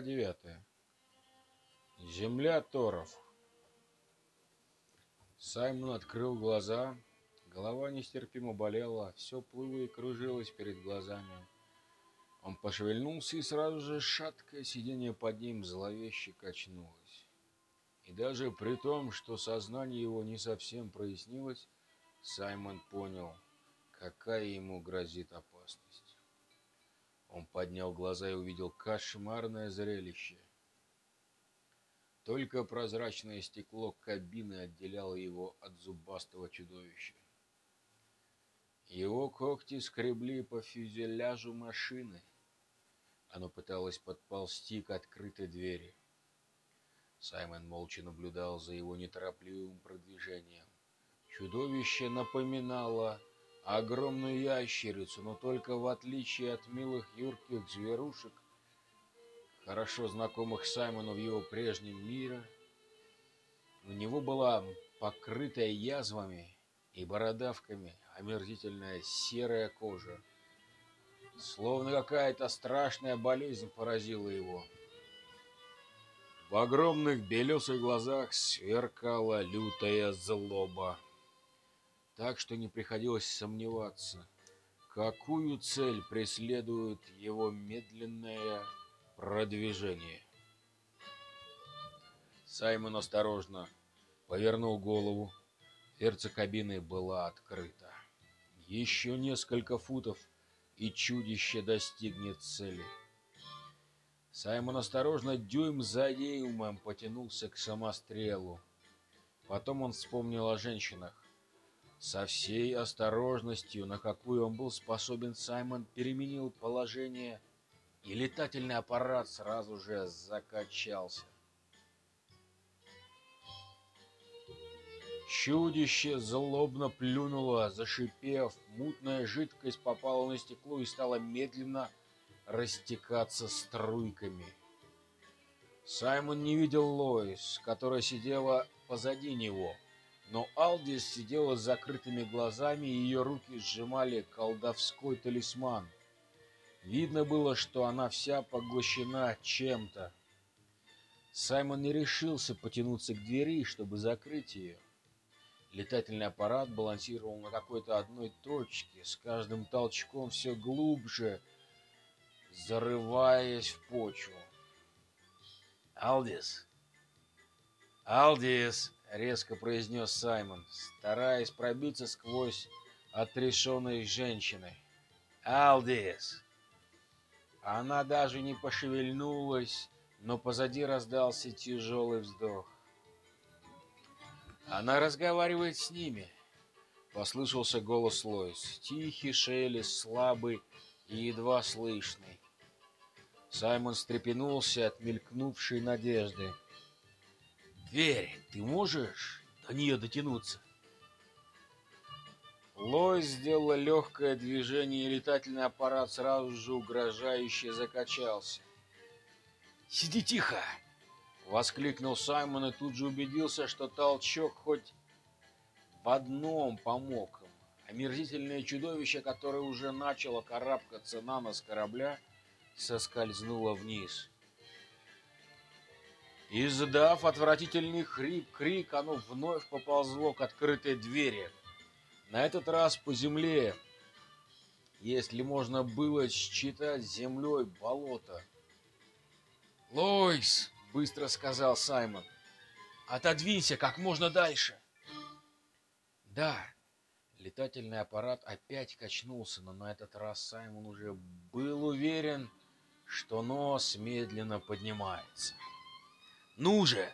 Глава девятая. Земля Торов. Саймон открыл глаза. Голова нестерпимо болела, все плыло и кружилось перед глазами. Он пошевельнулся, и сразу же шаткое сиденье под ним зловеще качнулось. И даже при том, что сознание его не совсем прояснилось, Саймон понял, какая ему грозит опасность. Он поднял глаза и увидел кошмарное зрелище. Только прозрачное стекло кабины отделяло его от зубастого чудовища. Его когти скребли по фюзеляжу машины. Оно пыталось подползти к открытой двери. Саймон молча наблюдал за его неторопливым продвижением. Чудовище напоминало огромную ящерицу, но только в отличие от милых юрких зверушек, хорошо знакомых Саймону в его прежнем мире, у него была покрытая язвами и бородавками омерзительная серая кожа. Словно какая-то страшная болезнь поразила его. В огромных белесых глазах сверкала лютая злоба. Так что не приходилось сомневаться, какую цель преследует его медленное продвижение. Саймон осторожно повернул голову. Дверца кабины была открыта. Еще несколько футов, и чудище достигнет цели. Саймон осторожно, дюйм за дюймом, потянулся к самострелу. Потом он вспомнил о женщинах. Со всей осторожностью, на какую он был способен, Саймон переменил положение, и летательный аппарат сразу же закачался. Чудище злобно плюнуло, зашипев, мутная жидкость попала на стекло и стала медленно растекаться струйками. Саймон не видел Лоис, которая сидела позади него, но Алдис сидела с закрытыми глазами, и ее руки сжимали колдовской талисман. Видно было, что она вся поглощена чем-то. Саймон не решился потянуться к двери, чтобы закрыть ее. Летательный аппарат балансировал на какой-то одной точке, с каждым толчком все глубже, зарываясь в почву. «Алдис! Алдис!» — резко произнес Саймон, стараясь пробиться сквозь отрешенной женщиной. «Алдис!» Она даже не пошевельнулась, но позади раздался тяжелый вздох. Она разговаривает с ними. Послышался голос Лоис, тихий шелест, слабый и едва слышный. Саймон встрепенулся от мелькнувшей надежды. «Дверь, ты можешь до нее дотянуться?» Лоис сделала легкое движение, и летательный аппарат сразу же угрожающе закачался. «Сиди тихо!» Воскликнул Саймон и тут же убедился, что толчок хоть в одном помог им. Омерзительное чудовище, которое уже начало карабкаться на нос корабля, соскользнуло вниз. Издав отвратительный хрип-крик, оно вновь поползло к открытой двери. На этот раз по земле, если можно было считать землей болото. «Лойс!» — быстро сказал Саймон. «Отодвинься как можно дальше!» «Да!» Летательный аппарат опять качнулся, но на этот раз Саймон уже был уверен, что нос медленно поднимается. «Ну же!»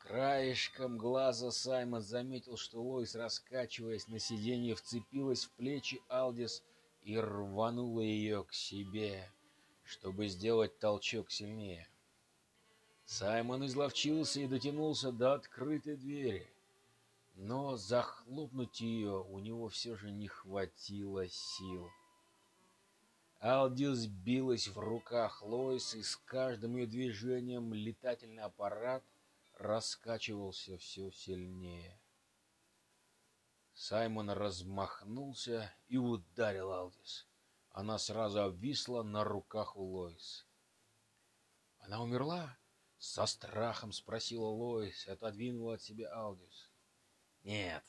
Краешком глаза Саймон заметил, что Лоис, раскачиваясь на сиденье, вцепилась в плечи Алдис и рванула ее к себе, чтобы сделать толчок сильнее. Саймон изловчился и дотянулся до открытой двери. Но захлопнуть ее у него все же не хватило сил. Алдис билась в руках Лоис, и с каждым ее движением летательный аппарат раскачивался все сильнее. Саймон размахнулся и ударил Алдис. Она сразу обвисла на руках у Лоис. Она умерла? Со страхом спросила Лоис отодвинула от себя Алдис. Нет.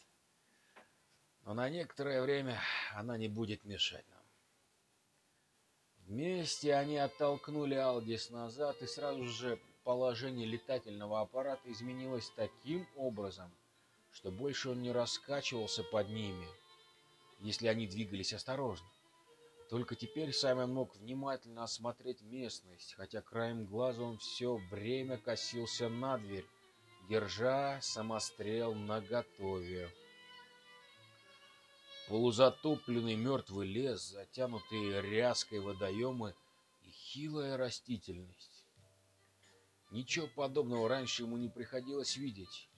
Но на некоторое время она не будет мешать нам. Вместе они оттолкнули Алдис назад, и сразу же положение летательного аппарата изменилось таким образом, что больше он не раскачивался под ними, если они двигались осторожно. Только теперь Саймон мог внимательно осмотреть местность, хотя краем глаза он все время косился на дверь, держа самострел наготове. Полузатопленный мертвый лес, затянутые ряской водоемы и хилая растительность. Ничего подобного раньше ему не приходилось видеть.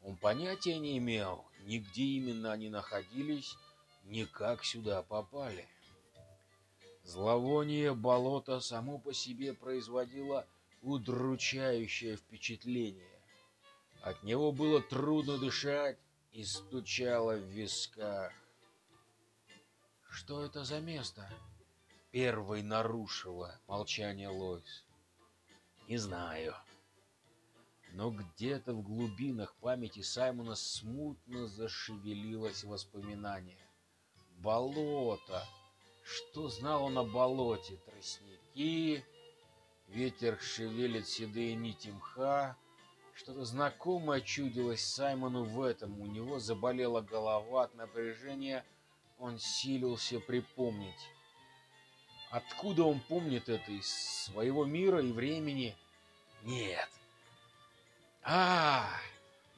Он понятия не имел, ни где именно они находились, ни как сюда попали. Зловоние болота само по себе производило удручающее впечатление. От него было трудно дышать и стучало в висках. «Что это за место?» Первой нарушила молчание Лойс. «Не знаю». Но где-то в глубинах памяти Саймона смутно зашевелилось воспоминание. «Болото!» Что знал он о болоте? Тростники, ветер шевелит седые нити мха. Что-то знакомое чудилось Саймону в этом. У него заболела голова от напряжения. Он силился припомнить. Откуда он помнит это? Из своего мира и времени? Нет. А,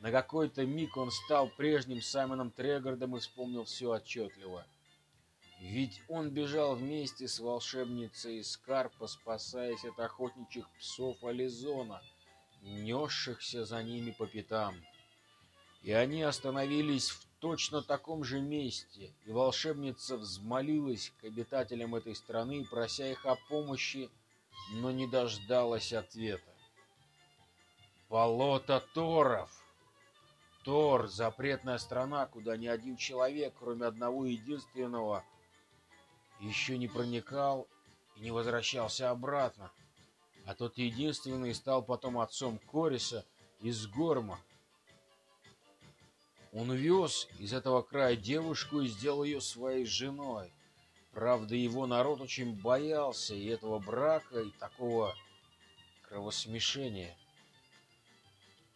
На какой-то миг он стал прежним Саймоном Трегардом и вспомнил все отчетливо. Ведь он бежал вместе с волшебницей Скарпа, спасаясь от охотничьих псов Ализона, несшихся за ними по пятам. И они остановились в точно таком же месте, и волшебница взмолилась к обитателям этой страны, прося их о помощи, но не дождалась ответа. Болото Торов! Тор — запретная страна, куда ни один человек, кроме одного единственного, еще не проникал и не возвращался обратно. А тот единственный стал потом отцом Кориса из Горма. Он увез из этого края девушку и сделал ее своей женой. Правда, его народ очень боялся и этого брака, и такого кровосмешения.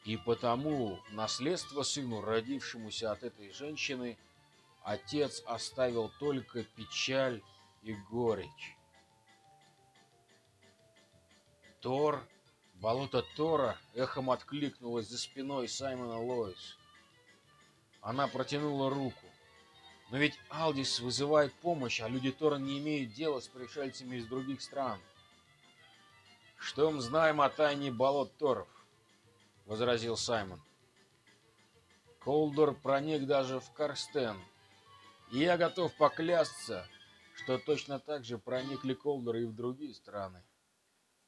И потому наследство сыну, родившемуся от этой женщины, отец оставил только печаль и горечь. Тор, болото Тора эхом откликнулось за спиной Саймона Лоис. Она протянула руку. Но ведь Алдис вызывает помощь, а люди Тора не имеют дела с пришельцами из других стран. Что мы знаем о тайне болот Торов? возразил Саймон. Колдор проник даже в Карстен. И я готов поклясться, что точно так же проникли колдеры и в другие страны.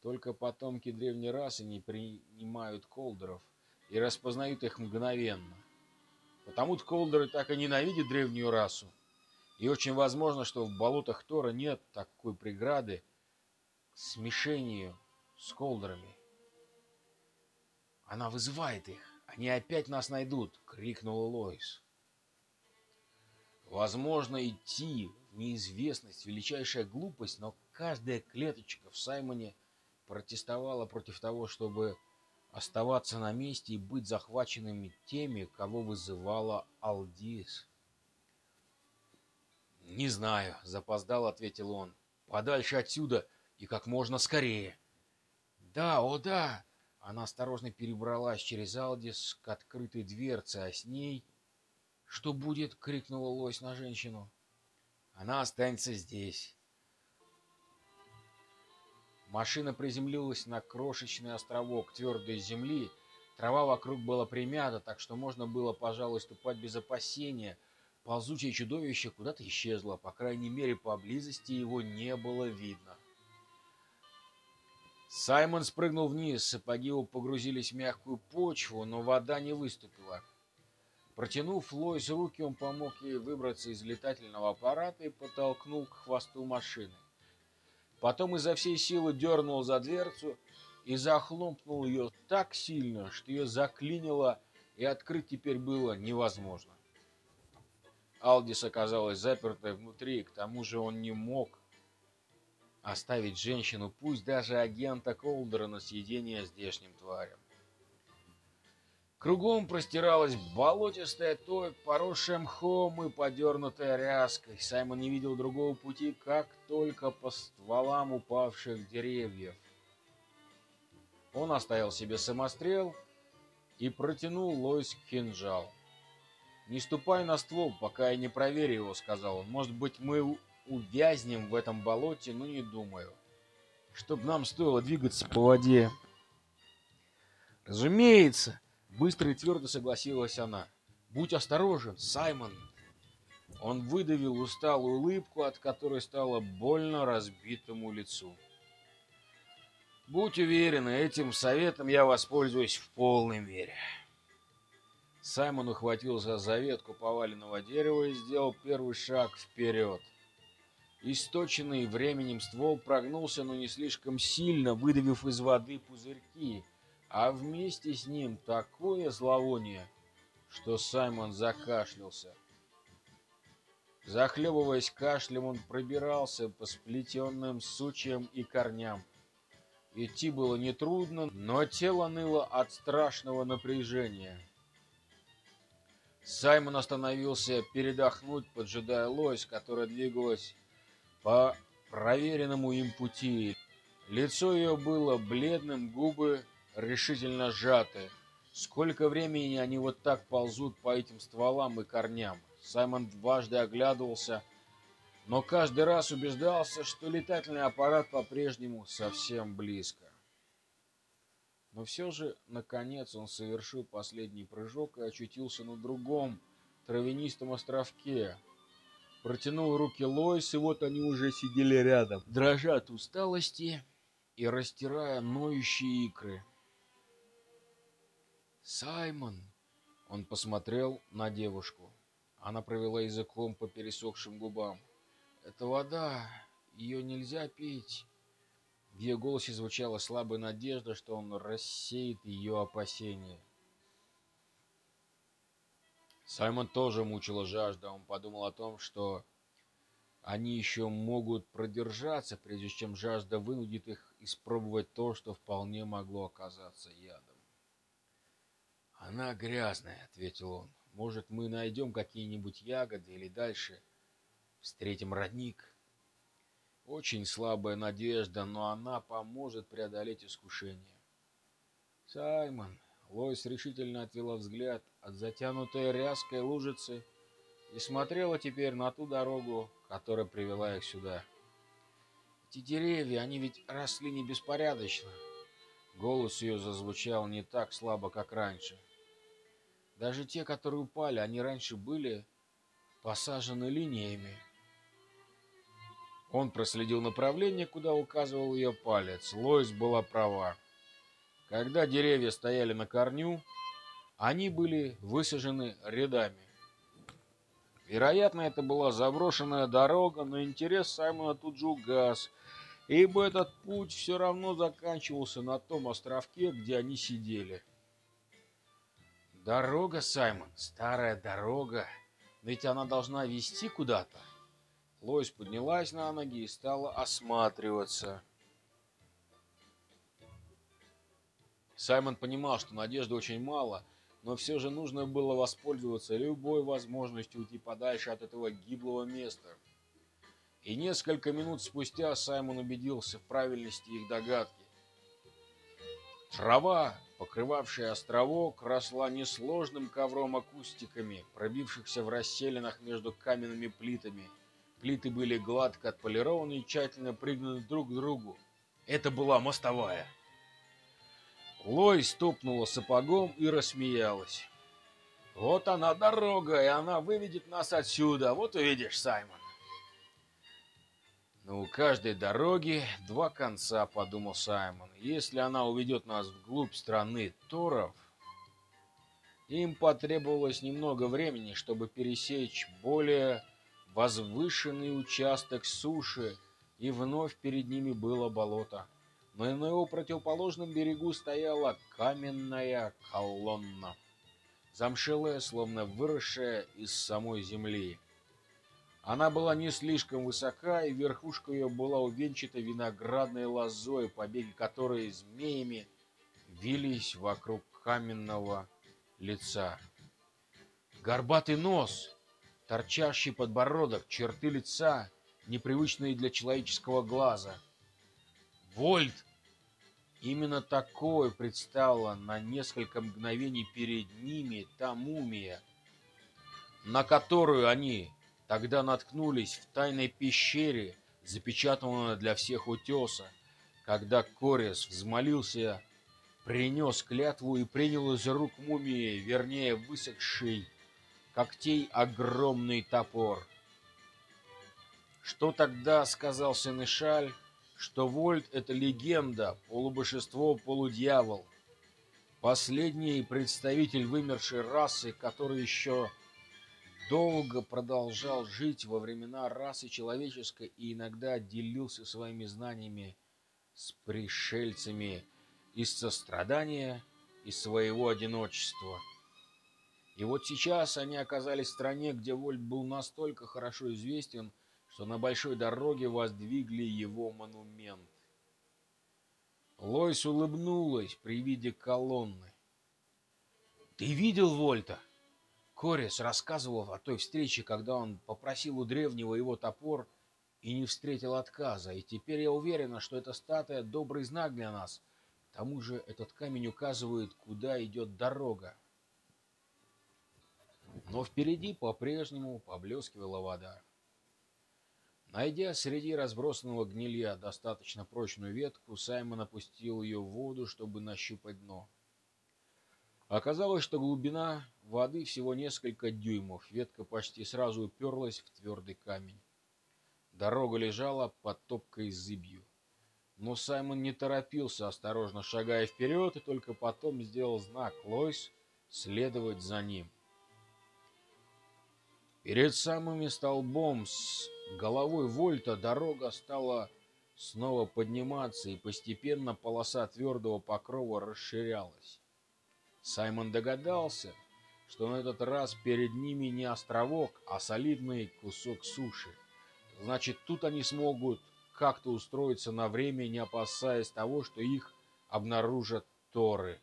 Только потомки древней расы не принимают колдеров и распознают их мгновенно. Потому-то колдеры так и ненавидят древнюю расу. И очень возможно, что в болотах Тора нет такой преграды к смешению с колдерами. Она вызывает их. Они опять нас найдут, крикнула Лоис. Возможно, идти неизвестность, величайшая глупость, но каждая клеточка в Саймоне протестовала против того, чтобы оставаться на месте и быть захваченными теми, кого вызывала Алдис. «Не знаю», — запоздал, — ответил он. «Подальше отсюда и как можно скорее». «Да, о да!» Она осторожно перебралась через Алдис к открытой дверце, а с ней... «Что будет?» — крикнула лось на женщину. Она останется здесь. Машина приземлилась на крошечный островок твердой земли. Трава вокруг была примята, так что можно было, пожалуй, ступать без опасения. Ползучее чудовище куда-то исчезло, по крайней мере, поблизости его не было видно. Саймон спрыгнул вниз, сапоги его погрузились в мягкую почву, но вода не выступила. Протянув Лойс руки, он помог ей выбраться из летательного аппарата и подтолкнул к хвосту машины. Потом изо всей силы дернул за дверцу, и захлопнул ее так сильно, что ее заклинило, и открыть теперь было невозможно. Алдис оказалась запертой внутри, к тому же он не мог оставить женщину, пусть даже агента Колдера, на съедение здешним тварям. Кругом простиралась болотистая топь, поросшая мхом и подернутая ряской. Саймон не видел другого пути, как только по стволам упавших деревьев. Он оставил себе самострел и протянул Лойс кинжал. «Не ступай на ствол, пока я не проверю его», — сказал он. «Может быть, мы увязнем в этом болоте, но не думаю, чтоб нам стоило двигаться по воде». «Разумеется», Быстро и твердо согласилась она. «Будь осторожен, Саймон!» Он выдавил усталую улыбку, от которой стало больно разбитому лицу. «Будь уверены, этим советом я воспользуюсь в полной мере». Саймон ухватился за ветку поваленного дерева и сделал первый шаг вперед. Источенный временем ствол прогнулся, но не слишком сильно, выдавив из воды пузырьки — а вместе с ним такое зловоние, что Саймон закашлялся. Захлебываясь кашлем, он пробирался по сплетенным сучьям и корням. Идти было нетрудно, но тело ныло от страшного напряжения. Саймон остановился передохнуть, поджидая лось, которая двигалась по проверенному им пути. Лицо ее было бледным, губы решительно сжаты. Сколько времени они вот так ползут по этим стволам и корням? Саймон дважды оглядывался, но каждый раз убеждался, что летательный аппарат по-прежнему совсем близко. Но все же, наконец, он совершил последний прыжок и очутился на другом травянистом островке. Протянул руки Лойс, и вот они уже сидели рядом, дрожа от усталости и растирая ноющие икры. «Саймон!» Он посмотрел на девушку. Она провела языком по пересохшим губам. «Это вода. Ее нельзя пить». В ее голосе звучала слабая надежда, что он рассеет ее опасения. Саймон тоже мучила жажда. Он подумал о том, что они еще могут продержаться, прежде чем жажда вынудит их испробовать то, что вполне могло оказаться ядом. «Она грязная», — ответил он. «Может, мы найдем какие-нибудь ягоды или дальше встретим родник?» Очень слабая надежда, но она поможет преодолеть искушение. «Саймон!» Лойс решительно отвела взгляд от затянутой ряской лужицы и смотрела теперь на ту дорогу, которая привела их сюда. «Эти деревья, они ведь росли не беспорядочно!» Голос ее зазвучал не так слабо, как раньше. Даже те, которые упали, они раньше были посажены линиями. Он проследил направление, куда указывал ее палец. Лоис была права. Когда деревья стояли на корню, они были высажены рядами. Вероятно, это была заброшенная дорога, но интерес Саймона тут же угас, ибо этот путь все равно заканчивался на том островке, где они сидели. Дорога, Саймон, старая дорога. Ведь она должна вести куда-то. Лоис поднялась на ноги и стала осматриваться. Саймон понимал, что надежды очень мало, но все же нужно было воспользоваться любой возможностью уйти подальше от этого гиблого места. И несколько минут спустя Саймон убедился в правильности их догадки. Трава, покрывавшая островок, росла несложным ковром акустиками, пробившихся в расселинах между каменными плитами. Плиты были гладко отполированы и тщательно пригнаны друг к другу. Это была мостовая. Лой стопнула сапогом и рассмеялась. «Вот она дорога, и она выведет нас отсюда. Вот увидишь, Саймон». Но у каждой дороги два конца, подумал Саймон. Если она уведет нас вглубь страны Торов, им потребовалось немного времени, чтобы пересечь более возвышенный участок суши, и вновь перед ними было болото. но на его противоположном берегу стояла каменная колонна, замшелая, словно выросшая из самой земли. Она была не слишком высока, и верхушка ее была увенчата виноградной лозой, побеги которой змеями вились вокруг каменного лица. Горбатый нос, торчащий подбородок, черты лица, непривычные для человеческого глаза. Вольт Именно такой предстала на несколько мгновений перед ними та мумия, на которую они тогда наткнулись в тайной пещере, запечатанной для всех утеса, когда Корес взмолился, принес клятву и принял из рук мумии, вернее, высохший когтей огромный топор. Что тогда сказал Сенешаль? что Вольт — это легенда, полубожество, полудьявол. Последний представитель вымершей расы, который еще долго продолжал жить во времена расы человеческой и иногда делился своими знаниями с пришельцами из сострадания и своего одиночества. И вот сейчас они оказались в стране, где Вольт был настолько хорошо известен, что на большой дороге воздвигли его монумент. Лойс улыбнулась при виде колонны. «Ты видел Вольта?» Корис рассказывал о той встрече, когда он попросил у древнего его топор и не встретил отказа. И теперь я уверена, что эта статуя — добрый знак для нас. К тому же этот камень указывает, куда идет дорога. Но впереди по-прежнему поблескивала вода. Найдя среди разбросанного гнилья достаточно прочную ветку, Саймон опустил ее в воду, чтобы нащупать дно. Оказалось, что глубина воды всего несколько дюймов. Ветка почти сразу уперлась в твердый камень. Дорога лежала под топкой зыбью. Но Саймон не торопился, осторожно шагая вперед, и только потом сделал знак Лойс следовать за ним. Перед самым столбом с головой Вольта дорога стала снова подниматься, и постепенно полоса твердого покрова расширялась. Саймон догадался, что на этот раз перед ними не островок, а солидный кусок суши. Значит, тут они смогут как-то устроиться на время, не опасаясь того, что их обнаружат торы.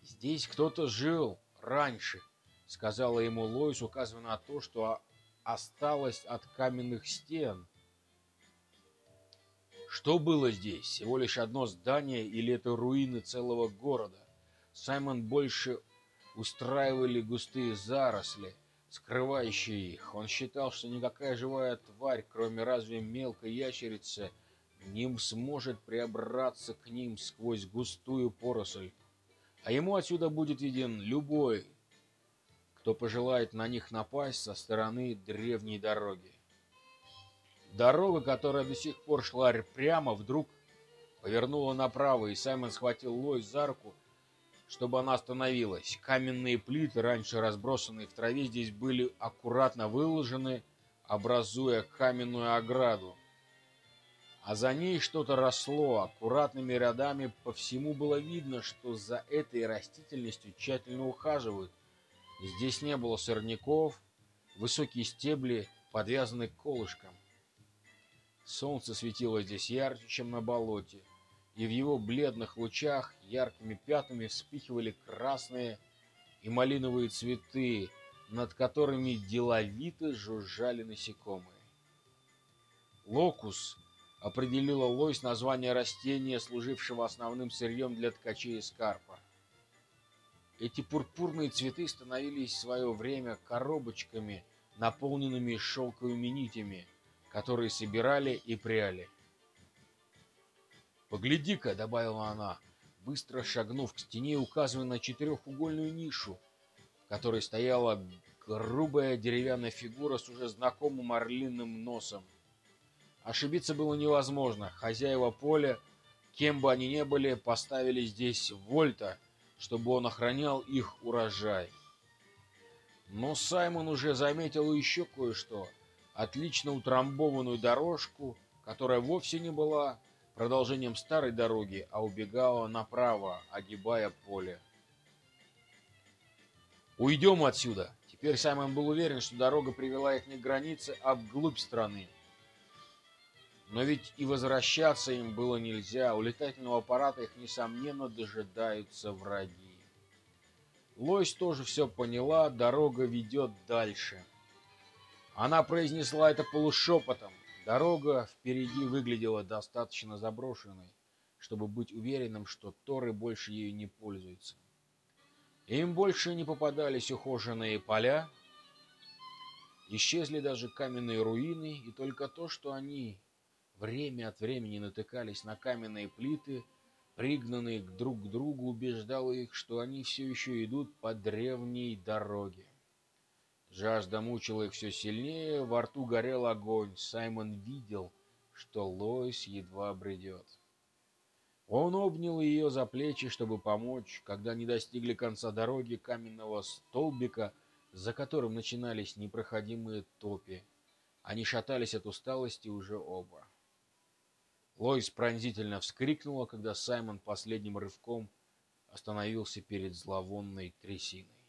Здесь кто-то жил раньше, сказала ему Лоис, указывая на то, что осталось от каменных стен. Что было здесь? Всего лишь одно здание или это руины целого города? Саймон больше устраивали густые заросли, скрывающие их. Он считал, что никакая живая тварь, кроме разве мелкой ящерицы, не сможет приобраться к ним сквозь густую поросль. А ему отсюда будет виден любой кто пожелает на них напасть со стороны древней дороги. Дорога, которая до сих пор шла прямо, вдруг повернула направо, и Саймон схватил Лойс за руку, чтобы она остановилась. Каменные плиты, раньше разбросанные в траве, здесь были аккуратно выложены, образуя каменную ограду. А за ней что-то росло, аккуратными рядами по всему было видно, что за этой растительностью тщательно ухаживают, Здесь не было сорняков, высокие стебли подвязаны к колышкам. Солнце светило здесь ярче, чем на болоте, и в его бледных лучах яркими пятнами вспыхивали красные и малиновые цветы, над которыми деловито жужжали насекомые. Локус определила Лойс название растения, служившего основным сырьем для ткачей и скарпа. Эти пурпурные цветы становились в свое время коробочками, наполненными шелковыми нитями, которые собирали и пряли. «Погляди-ка», — добавила она, быстро шагнув к стене, указывая на четырехугольную нишу, в которой стояла грубая деревянная фигура с уже знакомым орлиным носом. Ошибиться было невозможно. Хозяева поля, кем бы они ни были, поставили здесь Вольта — чтобы он охранял их урожай. Но Саймон уже заметил еще кое-что. Отлично утрамбованную дорожку, которая вовсе не была продолжением старой дороги, а убегала направо, огибая поле. «Уйдем отсюда!» Теперь Саймон был уверен, что дорога привела их не к границе, а вглубь страны. Но ведь и возвращаться им было нельзя. У летательного аппарата их, несомненно, дожидаются враги. Лойс тоже все поняла, дорога ведет дальше. Она произнесла это полушепотом. Дорога впереди выглядела достаточно заброшенной, чтобы быть уверенным, что Торы больше ею не пользуются. Им больше не попадались ухоженные поля, исчезли даже каменные руины, и только то, что они время от времени натыкались на каменные плиты, пригнанные друг к другу, убеждало их, что они все еще идут по древней дороге. Жажда мучила их все сильнее, во рту горел огонь. Саймон видел, что Лоис едва бредет. Он обнял ее за плечи, чтобы помочь, когда они достигли конца дороги каменного столбика, за которым начинались непроходимые топи. Они шатались от усталости уже оба. Лоис пронзительно вскрикнула, когда Саймон последним рывком остановился перед зловонной трясиной.